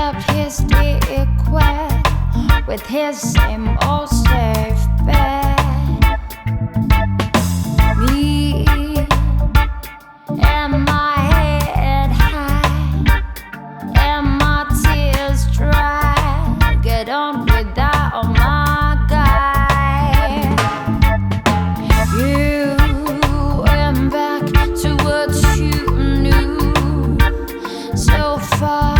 kept his deal with his same old safe bed. Me and my head high and my tears dry. Get on without oh my guy. You went back to what you knew so far.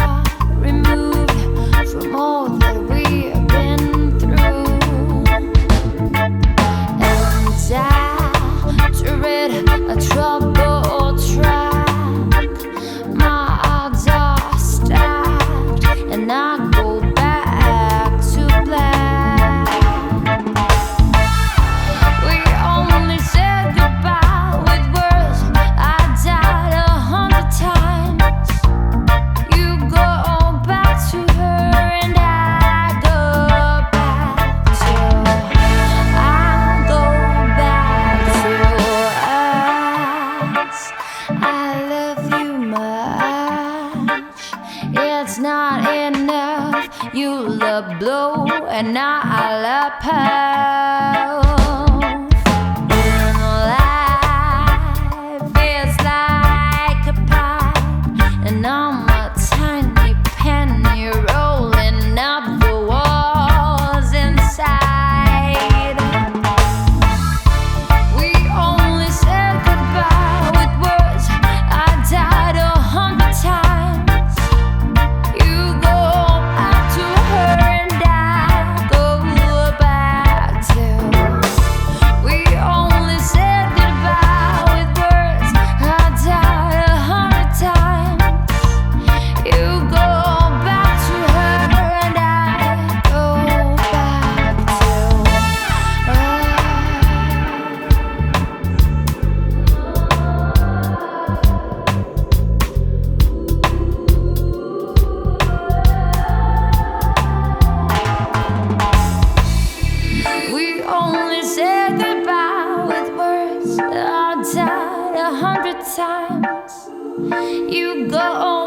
You love blue and I love purple. you go